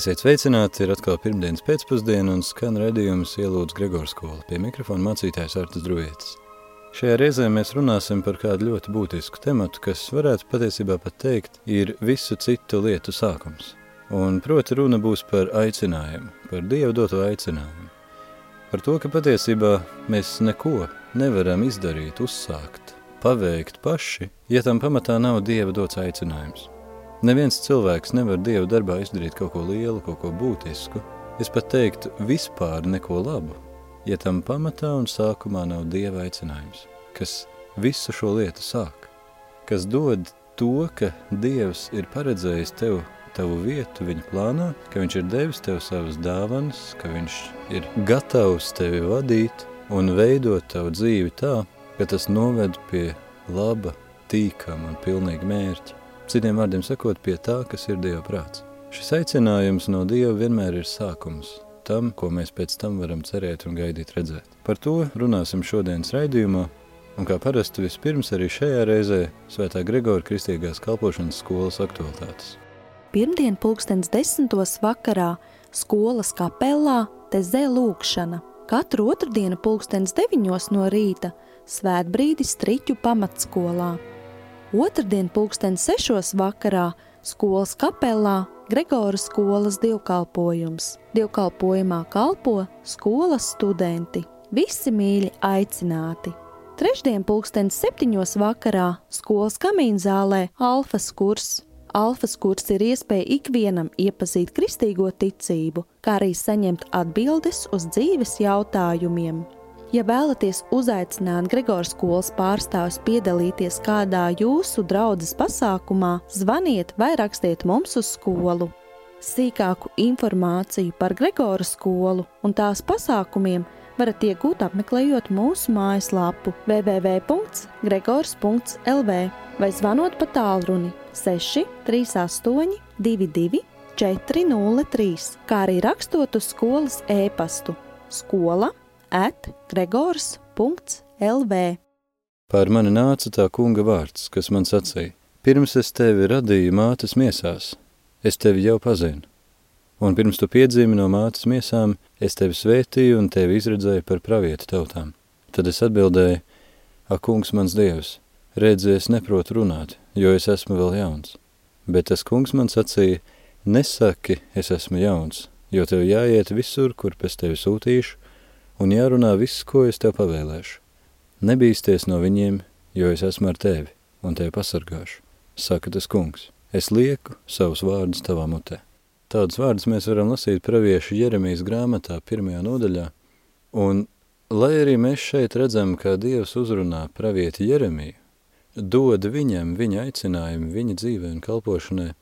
Esiet sveicināti, ir atkal pirmdienas pēcpusdiena un skan redījums ielūdz Gregors skola pie mikrofona mācītājs Artas Druvietis. Šajā reizē mēs runāsim par kādu ļoti būtisku tematu, kas varētu patiesībā pat teikt, ir visu citu lietu sākums. Un proti runa būs par aicinājumu, par Dievu doto aicinājumu. Par to, ka patiesībā mēs neko nevaram izdarīt, uzsākt, paveikt paši, ja tam pamatā nav Dieva dots aicinājums. Neviens cilvēks nevar Dievu darbā izdarīt kaut ko lielu, kaut ko būtisku. Es pat teiktu vispār neko labu, ja tam pamatā un sākumā nav Dieva aicinājums, kas visu šo lietu sāk, kas dod to, ka Dievs ir paredzējis tev tavu vietu viņa plānā, ka viņš ir devis tev savas dāvanas, ka viņš ir gatavs tevi vadīt un veidot tavu dzīvi tā, ka tas noved pie laba, tīkama un pilnīga mērķa. Citiem vārdiem sakot, pie tā, kas ir Dieva prāts. Šis aicinājums no Dieva vienmēr ir sākums tam, ko mēs pēc tam varam cerēt un gaidīt redzēt. Par to runāsim šodienas raidījumā, un kā parasti vispirms arī šajā reizē Svētā Gregora Kristīgās kalpošanas skolas aktualitātes. Pirmdien pulkstens desmitos vakarā skolas kapelā tezē lūkšana. Katru otrdienu pulkstens deviņos no rīta svētbrīdi striķu pamatskolā. Otradien pulksten sešos vakarā skolas kapelā Gregora skolas divkalpojums. Divkalpojumā kalpo skolas studenti. Visi mīļi aicināti. Trešdien pulksten septiņos vakarā skolas kamīnzālē Alfas kurs. Alfas kurs ir iespēja ikvienam iepazīt kristīgo ticību, kā arī saņemt atbildes uz dzīves jautājumiem. Ja vēlaties uzaicināt Gregors skolas pārstāvjus piedalīties kādā jūsu draudzes pasākumā, zvaniet vai rakstiet mums uz skolu. Sīkāku informāciju par Gregora skolu un tās pasākumiem varat iegūt apmeklējot mūsu mājaslapu www.gregors.lv vai zvanot pa tālruni 638 22 403, kā arī rakstot uz skolas e-pastu skola at gregors.lv. Pār mani nāca tā kunga vārds, kas man sacīja, pirms es tevi radīju mātes miesās, es tevi jau pazinu. Un pirms tu piedzīmi no mātes miesām, es tevi svētīju un tevi izredzēju par pravietu tautām. Tad es atbildēju, ak, kungs mans dievs, redzi, es neprotu runāt, jo es esmu vēl jauns. Bet tas kungs man sacīja, nesaki, es esmu jauns, jo tev jāiet visur, kur pēc tevi sūtīšu, un jārunā viss, ko es tev pavēlēšu. Nebīsties no viņiem, jo es esmu ar tevi un tevi pasargāšu, saka tas kungs. Es lieku savus vārdus tavā mutē. Tādus vārdus mēs varam lasīt praviešu Jeremijas grāmatā pirmajā nodaļā, un lai arī mēs šeit redzam, kā Dievs uzrunā pravieti Jeremiju, dod viņam viņa aicinājumu viņa dzīvē un kalpošanai,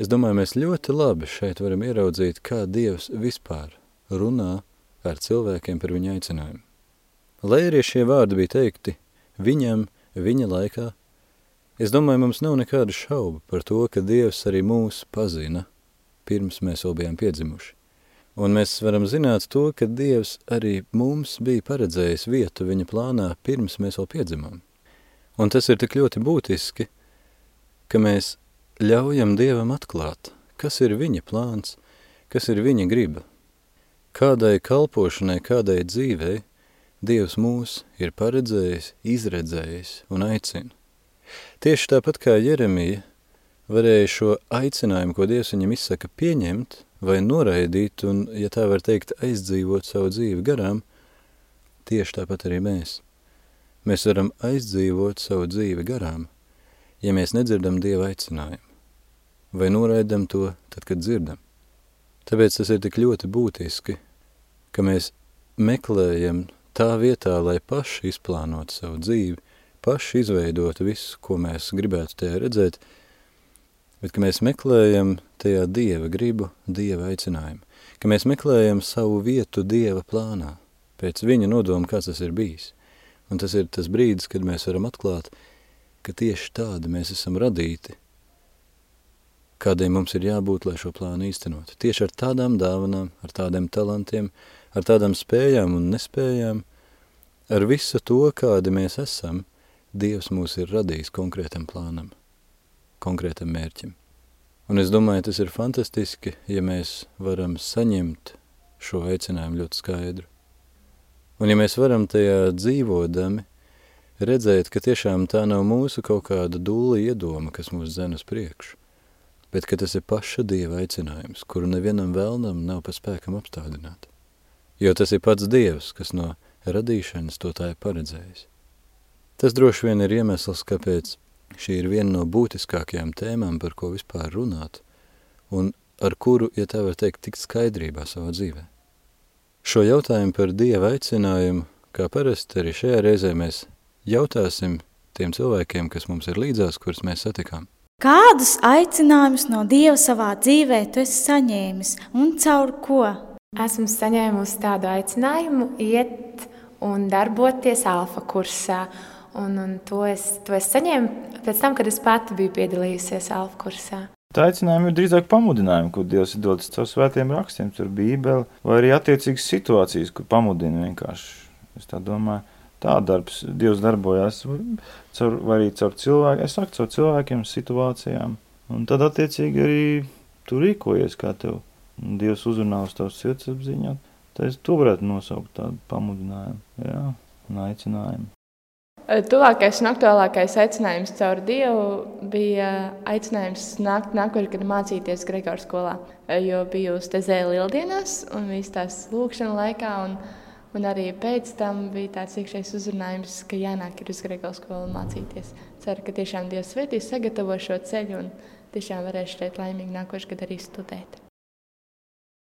es domāju, mēs ļoti labi šeit varam ieraudzīt, kā Dievs vispār runā ar cilvēkiem par viņa aicinājumu. Lai arī šie vārdi bija teikti viņam, viņa laikā, es domāju, mums nav nekādu šaubu par to, ka Dievs arī mūs pazina, pirms mēs vēl bijām piedzimuši. Un mēs varam zināt to, ka Dievs arī mums bija paredzējis vietu viņa plānā, pirms mēs vēl piedzimām. Un tas ir tik ļoti būtiski, ka mēs ļaujam Dievam atklāt, kas ir viņa plāns, kas ir viņa griba. Kādai kalpošanai, kādai dzīvei Dievs mūs ir paredzējis, izredzējis un aicina. Tieši tāpat kā Jeremija varēja šo aicinājumu, ko Dievs viņam izsaka, pieņemt vai noraidīt un, ja tā var teikt, aizdzīvot savu dzīvi garām, tieši tāpat arī mēs. Mēs varam aizdzīvot savu dzīvi garām, ja mēs nedzirdam Dieva aicinājumu, vai noraidam to tad, kad dzirdam. Tāpēc tas ir tik ļoti būtiski, ka mēs meklējam tā vietā, lai paši izplānotu savu dzīvi, paši izveidotu visu, ko mēs gribētu tajā redzēt, bet ka mēs meklējam tajā Dieva gribu, Dieva aicinājumu, ka mēs meklējam savu vietu Dieva plānā, pēc viņa nodoma, kāds tas ir bijis. Un tas ir tas brīdis, kad mēs varam atklāt, ka tieši tādi mēs esam radīti, kādiem mums ir jābūt, lai šo plānu īstenot. Tieši ar tādām dāvanām, ar tādiem talantiem, ar tādām spējām un nespējām, ar visu to, kādi mēs esam, Dievs mūs ir radījis konkrētam plānam, konkrētam mērķim. Un es domāju, tas ir fantastiski, ja mēs varam saņemt šo aicinājumu ļoti skaidru. Un ja mēs varam tajā dzīvodami redzēt, ka tiešām tā nav mūsu kaut kāda dūla iedoma, kas mūs dzen uz priekšu, bet ka tas ir paša Dieva aicinājums, kuru nevienam vēlnam nav pa spēkam apstādināt. Jo tas ir pats Dievs, kas no radīšanas to tā ir paredzējis. Tas droši vien ir iemesls, kāpēc šī ir viena no būtiskākajām tēmām, par ko vispār runāt, un ar kuru, ja tā var teikt, tikt skaidrībā savā dzīvē. Šo jautājumu par Dieva aicinājumu, kā parasti arī šajā reizē mēs jautāsim tiem cilvēkiem, kas mums ir līdzās, kurus mēs satikām. Kādus aicinājumus no Dieva savā dzīvē tu esi saņēmis un caur ko? Esmu saņēmusi tādu aicinājumu iet un darboties alfa kursā. Un, un to, es, to es saņēmu pēc tam, kad es pati biju piedalījusies alfa kursā. Tā aicinājuma ir drīzāk pamudinājumi, ko Dievs ir dodas caur svētiem rakstiem, caur Bībeli, vai arī attiecīgas situācijas, kur pamudina vienkārši. Es tā domāju, tā darbs, Dievs darbojas, caur, vai arī caur cilvēkiem, es saku, caur cilvēkiem, situācijām. Un tad attiecīgi arī tu rīkojies, kā tev Dievs uzrunā uz tavas sirdsapziņā. Tad to varētu nosaukt tādu pamudinājumu, jā, un aicinājumu. Tuvākais un aktuālākais aicinājums caur Dievu bija aicinājums nākt nākamā gada mācīties Gregors skolā. Jo biju uz Tezēla lieldienās un visas tās lūkšana laikā. Un, un arī pēc tam bija tāds iekšējs uzrunājums, ka jānāk ir uz Gregors skolu mācīties. Ceru, ka tiešām Dievs svētīs sagatavo šo ceļu un tiešām varēšu šeit laimīgi nākošu gadu arī studēt.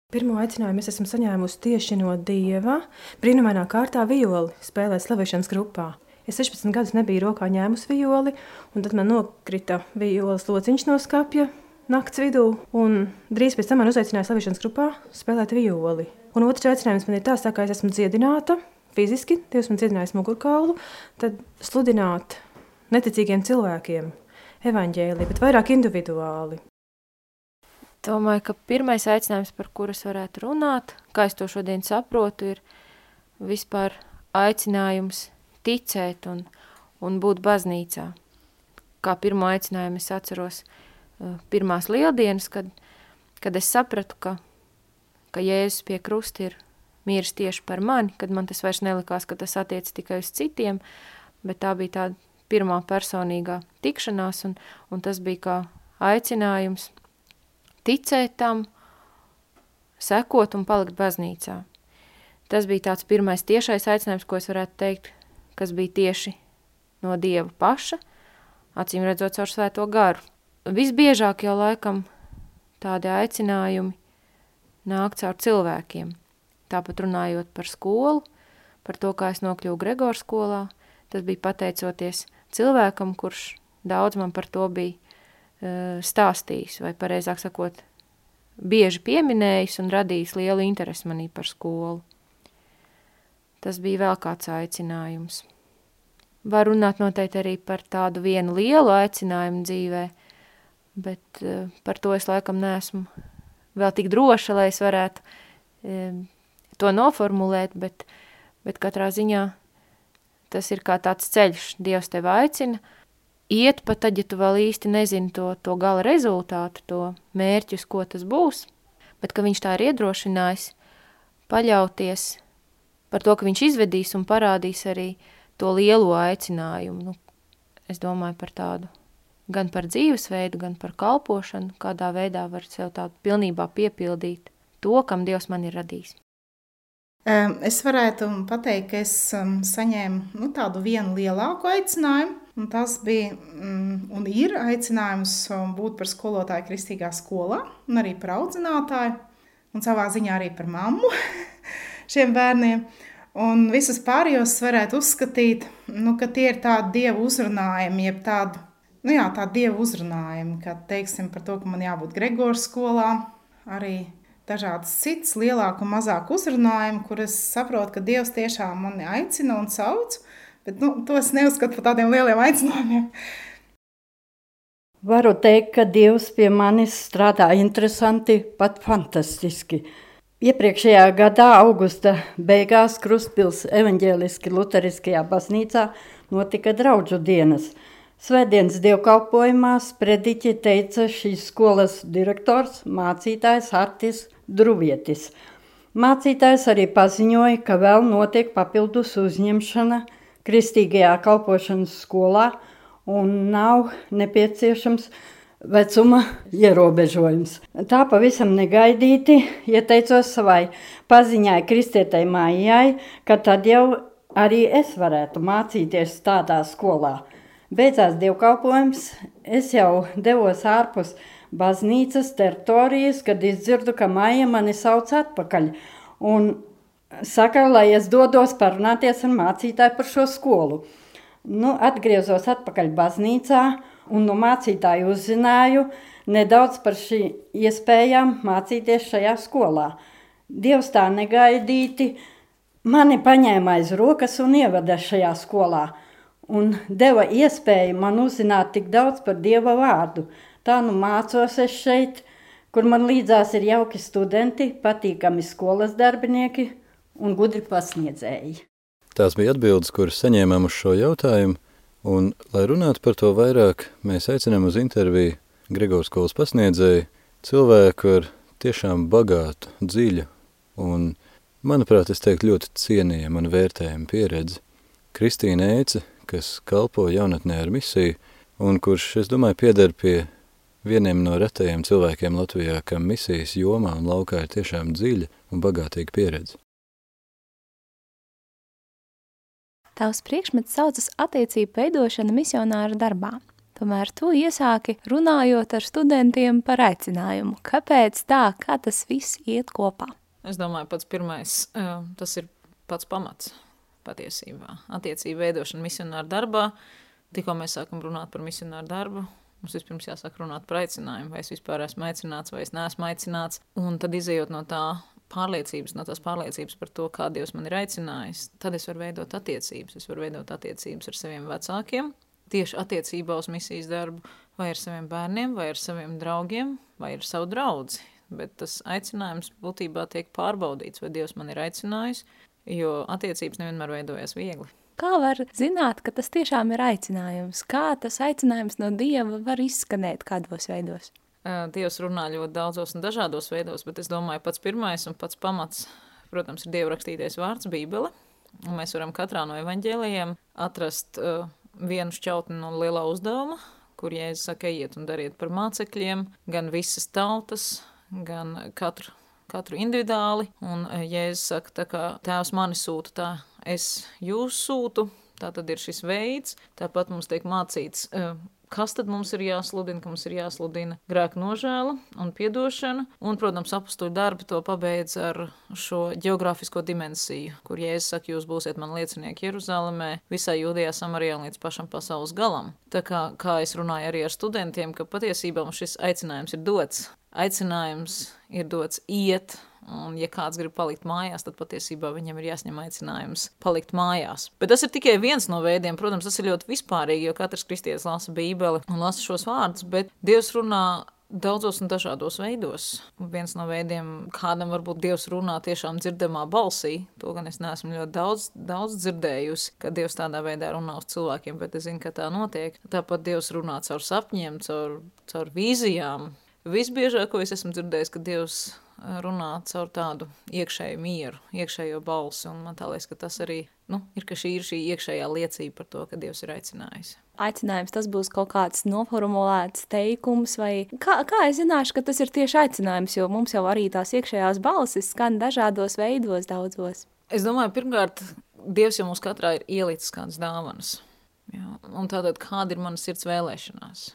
Pirmo aicinājumu es esmu saņēmusi tieši no Dieva. Brīnumainā kārtā violi spēlē slavēšanas grupā. Es 16 gadus nebiju rokā ņēmusi violi, un tad man nokrita violas lociņš no skapja nakts vidū. Drīz pēc tam man uzaicināja slavēšanas grupā spēlēt violi. Un otrs aicinājums man ir tāds, tā kā es esmu dziedināta fiziski, Dievs man dziedinājis mugurkaulu, tad sludināt neticīgiem cilvēkiem evaņģēlī, bet vairāk individuāli. Domāju, ka pirmais aicinājums, par kuru es varētu runāt, kā es to šodien saprotu, ir vispār aicinājums ticēt un, un būt baznīcā. Kā pirmo aicinājumu es atceros uh, pirmās lieldienas, kad, kad es sapratu, ka, ka Jēzus pie krusta ir mīris tieši par mani, kad man tas vairs nelikās, ka tas attiec tikai uz citiem, bet tā bija tāda pirmā personīgā tikšanās, un, un tas bija kā aicinājums ticēt tam, sekot un palikt baznīcā. Tas bija tāds pirmais tiešais aicinājums, ko es varētu teikt, kas bija tieši no Dieva paša, acīm redzot caur svēto garu. Visbiežāk jau laikam tādi aicinājumi nāk caur cilvēkiem. Tāpat runājot par skolu, par to, kā es nokļuvu Gregors skolā, tas bija pateicoties cilvēkam, kurš daudz man par to bija stāstījis, vai pareizāk sakot, bieži pieminējis un radījis lielu interesi manī par skolu. Tas bija vēl kāds aicinājums. Var runāt noteikti arī par tādu vienu lielu aicinājumu dzīvē, bet uh, par to es laikam neesmu vēl tik droša, lai es varētu um, to noformulēt, bet, bet katrā ziņā tas ir kā tāds ceļš, Dievs tevi aicina, iet pat tad, ja tu vēl īsti nezini to, to gala rezultātu, to mērķus, ko tas būs, bet ka viņš tā ir iedrošinājis, paļauties par to, ka viņš izvedīs un parādīs arī to lielo aicinājumu. Nu, es domāju par tādu gan par dzīvesveidu, gan par kalpošanu, kādā veidā var sev tādu pilnībā piepildīt to, kam Dievs man ir radījis. Es varētu pateikt, ka es saņēmu nu, tādu vienu lielāku aicinājumu, un tas bija mm, un ir aicinājums būt par skolotāju kristīgā skolā, un arī par audzinātāju, un savā ziņā arī par mammu. šiem bērniem. Un visus pārējos varētu uzskatīt, nu, ka tie ir tādi dievu uzrunājumi, jeb tādi, nu jā, tādi dievu uzrunājumi, kā teiksim par to, ka man jābūt Gregors skolā, arī dažādas citas lielāku un mazāku uzrunājumu, kur es saprotu, ka Dievs tiešām mani aicina un sauc, bet nu, to es neuzskatu par tādiem lieliem aicinājumiem. Varu teikt, ka Dievs pie manis strādā interesanti, pat fantastiski. Iepriekšējā gadā, augusta beigās, Krustpils evaņģēliski luteriskajā baznīcā notika draudžu dienas. Svētdienas dievkalpojumā sprediķi teica šīs skolas direktors, mācītājs Artis Druvietis. Mācītājs arī paziņoja, ka vēl notiek papildus uzņemšana kristīgajā kalpošanas skolā un nav nepieciešams vecuma ierobežojums. Tā pavisam negaidīti ieteicos savai paziņai kristietai mājai, ka tad jau arī es varētu mācīties tādā skolā. Beidzās dievkalpojums, es jau devos ārpus baznīcas teritorijas, kad izdzirdu, ka Maija mani sauc atpakaļ. Un saka, lai es dodos parunāties ar mācītāju par šo skolu. Nu, atgriezos atpakaļ baznīcā un no mācītāja uzzināju nedaudz par šī iespējām mācīties šajā skolā. Dievs tā negaidīti mani paņēma aiz rokas un ievada šajā skolā – un deva iespēju man uzzināt tik daudz par Dieva vārdu. Tā nu mācos es šeit, kur man līdzās ir jauki studenti, patīkami skolas darbinieki un gudri pasniedzēji. Tās bija atbildes, kuras saņēmām uz šo jautājumu, un, lai runātu par to vairāk, mēs aicinām uz interviju Gregors skolas pasniedzēju, cilvēku ar tiešām bagātu, dziļu un, manuprāt, es teiktu ļoti cienījumu un vērtējumu pieredzi. Kristīna Eice, kas kalpo jaunatnē ar misiju, un kurš, es domāju, pieder pie vieniem no retajiem cilvēkiem Latvijā, kam misijas jomā un laukā ir tiešām dziļa un bagātīga pieredze. Tavs priekšmets saucas attiecību veidošana misionāra darbā. Tomēr tu iesāki runājot ar studentiem par aicinājumu. Kāpēc tā, kā tas viss iet kopā? Es domāju, pats pirmais, tas ir pats pamats patiesībā. Attiecību veidošana misionāru darbā. Tikko mēs sākam runāt par misionāru darbu, mums vispirms jāsāk runāt par aicinājumu, vai es vispār esmu aicināts, vai es neesmu aicināts. Un tad izējot no tā pārliecības, no tās pārliecības par to, kā Dievs man ir aicinājis, tad es varu veidot attiecības. Es varu veidot attiecības ar saviem vecākiem, tieši attiecībā uz misijas darbu, vai ar saviem bērniem, vai ar saviem draugiem, vai ar savu draugu. Bet tas aicinājums būtībā tiek pārbaudīts, vai Dievs man ir aicinājis, jo attiecības nevienmēr veidojas viegli. Kā var zināt, ka tas tiešām ir aicinājums? Kā tas aicinājums no Dieva var izskanēt kādos veidos? Dievs runā ļoti daudzos un dažādos veidos, bet es domāju, pats pirmais un pats pamats, protams, ir Dieva rakstītais vārds Bībele. Un mēs varam katrā no evaņģēlijiem atrast uh, vienu šķautni no lielā uzdevuma, kur Jēzus saka, ejiet un dariet par mācekļiem, gan visas tautas, gan katru katru individuāli. Un Jēzus saka, tā kā tēvs mani sūta, tā es jūs sūtu. Tā tad ir šis veids. Tāpat mums tiek mācīts, eh, kas tad mums ir jāsludina, ka mums ir jāsludina grēka nožēla un piedošana. Un, protams, apstuļu darbi to pabeidz ar šo geogrāfisko dimensiju, kur Jēzus saka, jūs būsiet man liecinieki Jeruzalemē, visā Jūdijā, Samarijā un līdz pašam pasaules galam. Tā kā, kā es runāju arī ar studentiem, ka patiesībā mums šis aicinājums ir dots aicinājums ir dots iet, un ja kāds grib palikt mājās, tad patiesībā viņam ir jāsņem aicinājums palikt mājās. Bet tas ir tikai viens no veidiem, protams, tas ir ļoti vispārīgi, jo katrs kristietis lasa bībeli un lasa šos vārdus, bet Dievs runā daudzos un dažādos veidos. Viens no veidiem, kādam varbūt Dievs runā tiešām dzirdamā balsī, to gan es neesmu ļoti daudz, daudz dzirdējusi, ka Dievs tādā veidā runā uz cilvēkiem, bet es zinu, ka tā notiek. Tāpat Dievs runā caur sapņiem, caur, caur vīzijām, Visbiežāk, ko es esmu dzirdējis, ka Dievs runā caur tādu iekšēju mieru, iekšējo balsi, un man liekas, ka tas arī nu, ir, ka šī ir šī iekšējā liecība par to, ka Dievs ir aicinājis. Aicinājums tas būs kaut kāds noformulēts teikums, vai kā, kā es zināšu, ka tas ir tieši aicinājums, jo mums jau arī tās iekšējās balsis skan dažādos veidos daudzos. Es domāju, pirmkārt, Dievs jau mums katrā ir ielicis kādas dāvanas. Jā, un tātad, kāda ir mana sirds vēlēšanās?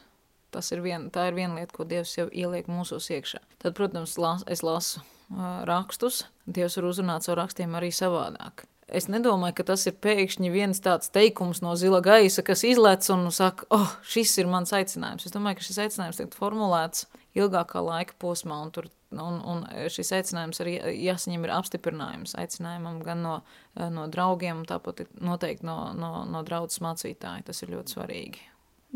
Tas ir vien, tā ir viena lieta, ko Dievs jau ieliek mūsos iekšā. Tad, protams, las, es lasu uh, rakstus. Dievs var uzrunāt savu rakstiem arī savādāk. Es nedomāju, ka tas ir pēkšņi viens tāds teikums no zila gaisa, kas izlec un saka, oh, šis ir mans aicinājums. Es domāju, ka šis aicinājums tiek formulēts ilgākā laika posmā, un, tur, un, un šis aicinājums arī jāsaņem ir apstiprinājums aicinājumam gan no, no draugiem, tāpat noteikti no, no, no draudzes mācītāji. Tas ir ļoti svarīgi.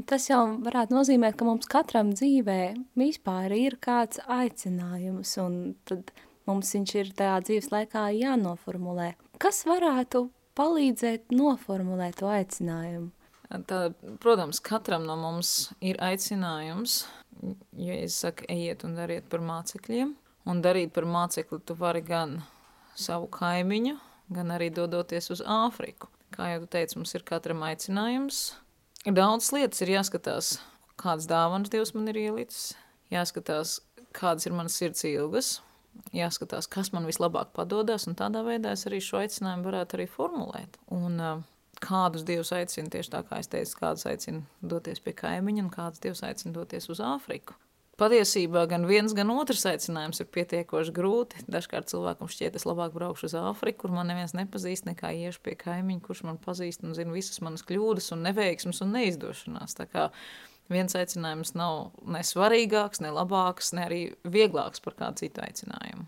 Tas jau varētu nozīmēt, ka mums katram dzīvē vispār ir kāds aicinājums, un tad mums viņš ir tajā dzīves laikā jānoformulē. Kas varētu palīdzēt noformulēt to aicinājumu? Tā, protams, katram no mums ir aicinājums, ja es saku, ejiet un dariet par mācekļiem, un darīt par mācekli tu vari gan savu kaimiņu, gan arī dodoties uz Āfriku. Kā jau tu teici, mums ir katram aicinājums. Ir daudz lietas, ir jāskatās, kādas dāvanas Dievs man ir ielicis, jāskatās, kādas ir manas sirds ilgas, jāskatās, kas man vislabāk padodas, un tādā veidā es arī šo aicinājumu varētu arī formulēt. Un, uh, kādus dievus aicina tieši tā, kā es teicu, kādus aicina doties pie kaimiņa, un kādus dievus aicina doties uz Āfriku. Patiesībā gan viens, gan otrs aicinājums ir pietiekoši grūti. Dažkārt cilvēkam šķiet, es labāk braukšu uz Āfriku, kur man neviens nepazīst, nekā iešu pie kaimiņa, kurš man pazīst un zina visas manas kļūdas un neveiksmes un neizdošanās. Tā kā viens aicinājums nav ne svarīgāks, ne labāks, ne arī vieglāks par kādu citu aicinājumu.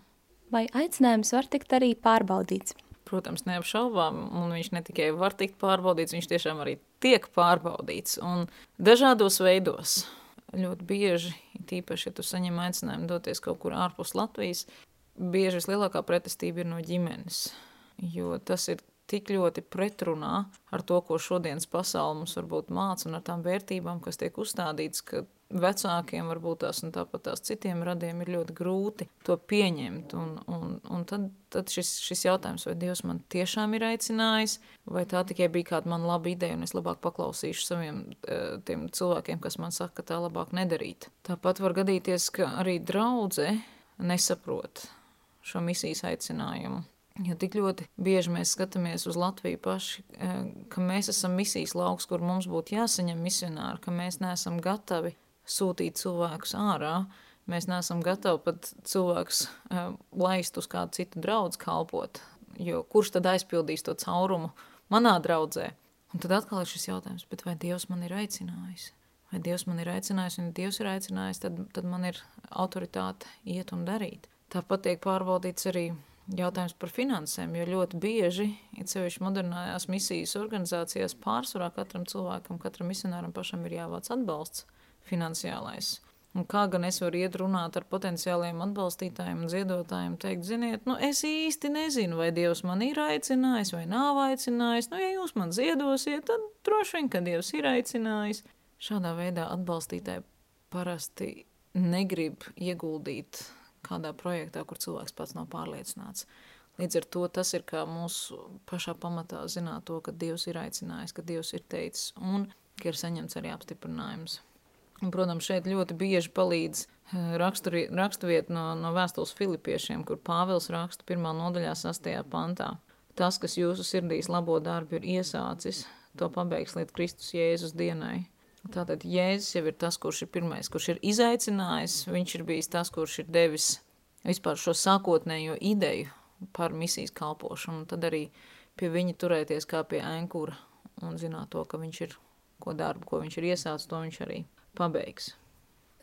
Vai aicinājums var tikt arī pārbaudīts? Protams, neapšaubām, un viņš ne tikai var tikt pārbaudīts, viņš tiešām arī tiek pārbaudīts un dažādos veidos. Ļoti bieži, tīpaši, ja tu saņem aicinājumu doties kaut kur ārpus Latvijas, bieži vislielākā pretestība ir no ģimenes, jo tas ir tik ļoti pretrunā ar to, ko šodienas pasaule mums varbūt māca un ar tām vērtībām, kas tiek uzstādītas, ka vecākiem varbūt tās un tāpat tās citiem radiem ir ļoti grūti to pieņemt. Un, un, un tad, tad šis, šis jautājums, vai Dievs man tiešām ir aicinājis, vai tā tikai bija kāda man laba ideja un es labāk paklausīšu saviem eh, tiem cilvēkiem, kas man saka, ka tā labāk nedarīt. Tāpat var gadīties, ka arī draudze nesaprot šo misijas aicinājumu. Jo tik ļoti bieži mēs skatāmies uz Latviju paši, e, ka mēs esam misijas lauks, kur mums būtu jāsaņem misionāri, ka mēs neesam gatavi sūtīt cilvēkus ārā. Mēs neesam gatavi pat cilvēkus uh, laist uz kādu citu draugu kalpot. Jo kurš tad aizpildīs to caurumu manā draudzē? Un tad atkal ir šis jautājums, vai Dievs man ir aicinājis? Vai Dievs man ir aicinājis, un ja Dievs ir aicinājis, tad, tad man ir autoritāte iet un darīt. Tāpat tiek pārbaudīts arī jautājums par finansēm, jo ļoti bieži, it sevišķi modernājās misijas organizācijās, pārsvarā katram cilvēkam, katram misionāram pašam ir jāvāc atbalsts finansiālais. Un kā gan es varu iet runāt ar potenciāliem atbalstītājiem un ziedotājiem, teikt, ziniet, nu es īsti nezinu, vai Dievs man ir aicinājis vai nav aicinājis. Nu, ja jūs man ziedosiet, tad droši vien, ka Dievs ir aicinājis. Šādā veidā atbalstītāji parasti negrib ieguldīt kādā projektā, kur cilvēks pats nav pārliecināts. Līdz ar to tas ir kā mūsu pašā pamatā zināt to, ka Dievs ir aicinājis, ka Dievs ir teicis un ka ir saņemts arī apstiprinājums. Un, protams, šeit ļoti bieži palīdz eh, raksturvieta no, no vēstules filipiešiem, kur Pāvils raksta pirmā nodaļā sastajā pantā. Tas, kas jūsu sirdīs labo darbu ir iesācis, to pabeigs līdz Kristus Jēzus dienai. Tātad Jēzus jau ir tas, kurš ir pirmais, kurš ir izaicinājis, viņš ir bijis tas, kurš ir devis vispār šo sākotnējo ideju par misijas kalpošanu, un tad arī pie viņa turēties kā pie ēnkura un zināt to, ka viņš ir, ko darbu, ko viņš ir iesācis, to viņš arī pabeigs.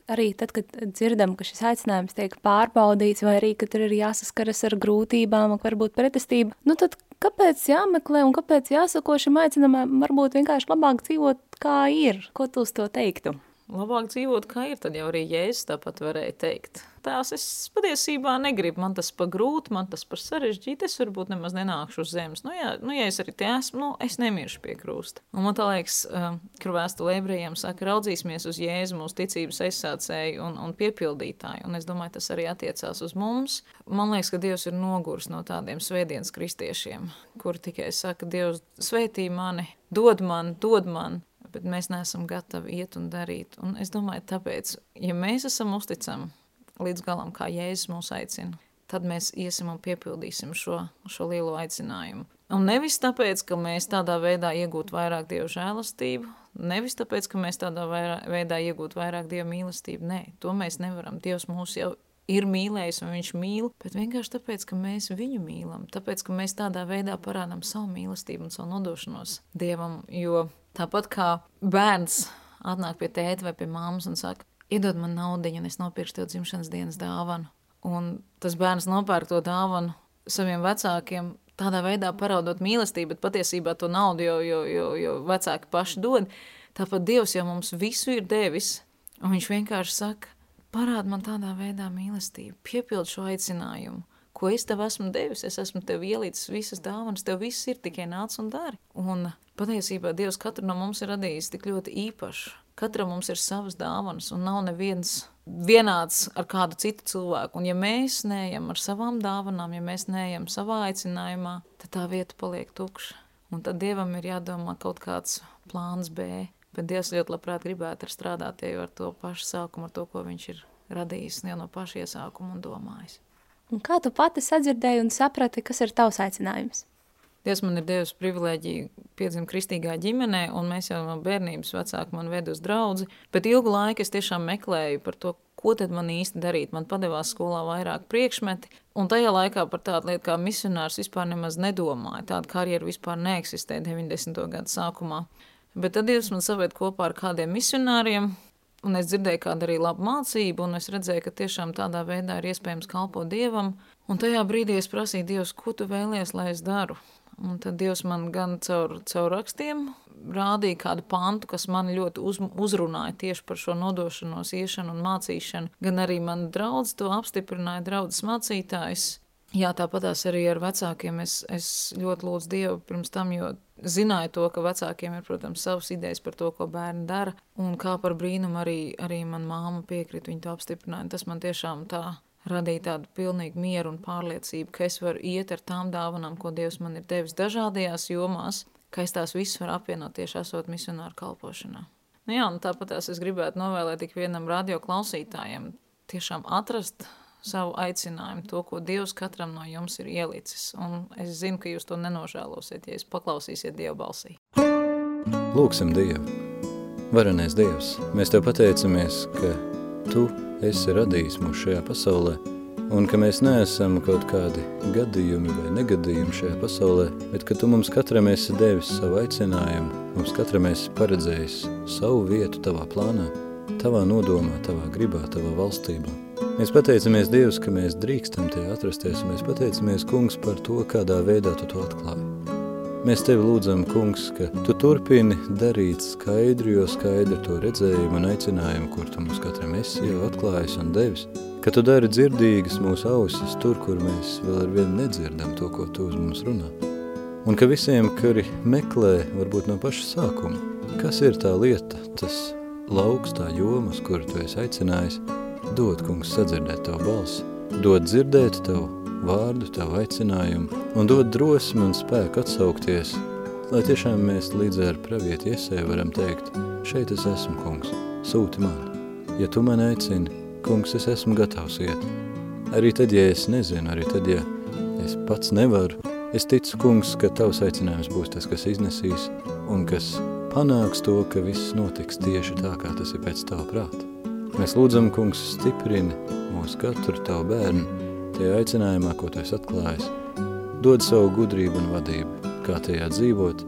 Arī tad, kad dzirdam, ka šis aicinājums tiek pārbaudīts, vai arī, ka tur ir jāsaskaras ar grūtībām, varbūt pretestību, nu tad kāpēc jāmeklē un kāpēc jāsako šim aicinājumam, varbūt vienkārši labāk dzīvot kā ir? Ko tu uz to teiktu? Labāk dzīvot, kā ir, tad jau arī Jēzus tāpat varēja teikt. Tās es patiesībā negribu, man tas par grūti, man tas par sarežģīti, es varbūt nemaz nenākšu uz zemes. Nu, jā, nu, ja es arī te esmu, nu, es nemiršu pie krusta. Un man tā liekas, um, ka vēstule ebrejiem saka, raudzīsimies uz Jēzu, mūsu ticības aizsācēju un, un piepildītāju. Un es domāju, tas arī attiecās uz mums. Man liekas, ka Dievs ir nogurs no tādiem svētdienas kristiešiem, kuri tikai saka, Dievs svētī mani, dod man, dod man, bet mēs neesam gatavi iet un darīt. Un es domāju, tāpēc, ja mēs esam uzticami līdz galam, kā Jēzus mūs aicina, tad mēs iesim un piepildīsim šo, šo lielo aicinājumu. Un nevis tāpēc, ka mēs tādā veidā iegūtu vairāk dievu žēlastību, nevis tāpēc, ka mēs tādā veidā iegūtu vairāk dievu mīlestību. Nē, to mēs nevaram. Dievs mūs jau ir mīlējis un viņš mīl, bet vienkārši tāpēc, ka mēs viņu mīlam, tāpēc, ka mēs tādā veidā parādām savu mīlestību un savu nodošanos Dievam, jo Tāpat kā bērns atnāk pie tēta vai pie mammas un saka, iedod man naudu, un es nopirkšu tev dzimšanas dienas dāvanu. Un tas bērns nopērk to dāvanu saviem vecākiem, tādā veidā parādot mīlestību, bet patiesībā to naudu jau, jau, jau, jau vecāki paši dod. Tāpat Dievs jau mums visu ir devis, un viņš vienkārši saka, parād man tādā veidā mīlestību, piepild šo aicinājumu, ko es tev esmu devis. Es esmu tev ielicis visas dāvanas, tev viss ir tikai nāc un dari. Un patiesībā Dievs katru no mums ir radījis tik ļoti īpašu. Katram mums ir savas dāvanas, un nav neviens vienāds ar kādu citu cilvēku. Un ja mēs neejam ar savām dāvanām, ja mēs neejam savā aicinājumā, tad tā vieta paliek tukša. Un tad Dievam ir jādomā kaut kāds plāns B. Bet Dievs ļoti labprāt gribētu ar strādāt jau ar to pašu sākumu, ar to, ko viņš ir radījis jau no paša iesākuma un domājis. Un kā tu pati sadzirdēji un saprati, kas ir tavs aicinājums? Dievs man ir devis privilēģiju piedzimt kristīgā ģimenē, un mēs jau no bērnības vecāki man ved uz draudzi, bet ilgu laiku es tiešām meklēju par to, ko tad man īsti darīt. Man padevās skolā vairāk priekšmeti, un tajā laikā par tādu lietu kā misionārs vispār nemaz nedomāju. Tāda karjera vispār neeksistē 90. gadu sākumā. Bet tad Dievs man saved kopā ar kādiem misionāriem, Un es dzirdēju, kāda arī laba mācība, un es redzēju, ka tiešām tādā veidā ir iespējams kalpot Dievam. Un tajā brīdī es prasīju Dievs, ko tu vēlies, lai es daru. Un tad Dievs man gan caur, caur rakstiem rādīja kādu pantu, kas man ļoti uz, uzrunāja tieši par šo nodošanos, iešanu un mācīšanu. Gan arī man draudz to apstiprināja, draudzes mācītājs. Jā, tāpatās arī ar vecākiem es, es ļoti lūdzu Dievu pirms tam, jo zināju to, ka vecākiem ir, protams, savas idejas par to, ko bērni dara, un kā par brīnumu arī, arī man māma piekrita, viņa to apstiprināja. Tas man tiešām tā radīja tādu pilnīgu mieru un pārliecību, ka es varu iet ar tām dāvanām, ko Dievs man ir devis dažādajās jomās, ka es tās visas varu apvienot tieši esot misionāru kalpošanā. Nu jā, tāpat es gribētu novēlēt ik vienam radio klausītājiem tiešām atrast savu aicinājumu, to, ko Dievs katram no jums ir ielicis. Un es zinu, ka jūs to nenožēlosiet, ja jūs paklausīsiet Dieva balsī. Lūksim Dievu! Varenais Dievs, mēs Tev pateicamies, ka Tu esi radījis mūs šajā pasaulē, un ka mēs neesam kaut kādi gadījumi vai negadījumi šajā pasaulē, bet ka Tu mums katram esi devis savu aicinājumu, mums katram esi paredzējis savu vietu Tavā plānā, Tavā nodomā, Tavā gribā, Tavā valstībā. Mēs pateicamies Dievs, ka mēs drīkstam Tev atrasties, un mēs pateicamies, Kungs, par to, kādā veidā Tu to atklāji. Mēs Tevi lūdzam, Kungs, ka Tu turpini darīt skaidru, jo skaidru to redzējumu un aicinājumu, kur Tu mums katram esi jau atklājis un devis, ka Tu dari dzirdīgas mūsu ausis tur, kur mēs vēl ar vienu nedzirdam to, ko Tu uz mums runā. Un ka visiem, kuri meklē, varbūt no paša sākuma, kas ir tā lieta, tas lauks, tā jomas, kuru Tu esi aicinājis, Dod, kungs, sadzirdēt tavu balsi, dod dzirdēt tavu vārdu, tavu aicinājumu, un dod drosmi un spēku atsaukties, lai tiešām mēs līdz ar pravieti iesēju varam teikt, šeit es esmu, kungs, sūti man. Ja tu man aicini, kungs, es esmu gatavs iet. Arī tad, ja es nezinu, arī tad, ja es pats nevaru, es ticu, kungs, ka tavs aicinājums būs tas, kas iznesīs un kas panāks to, ka viss notiks tieši tā, kā tas ir pēc tava prāta. Mēs lūdzam, kungs, stiprini mūsu katru tavu bērnu, tajā aicinājumā, ko tu esi atklājis. Dod savu gudrību un vadību, kā tajā dzīvot,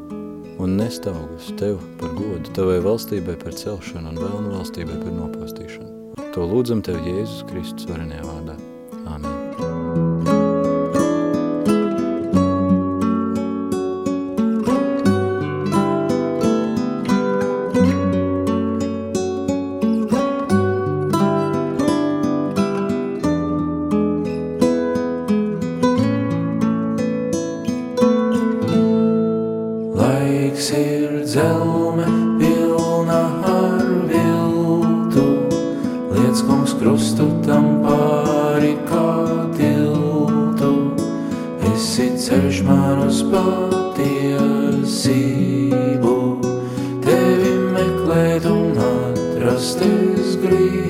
un nest augus tev par godu, tavai valstībai par celšanu un vēlnu valstībai par nopostīšanu. To lūdzam tev Jēzus Kristus varenajā vārdā. Dievs patiesību, tevi meklēt un atrast es gribu.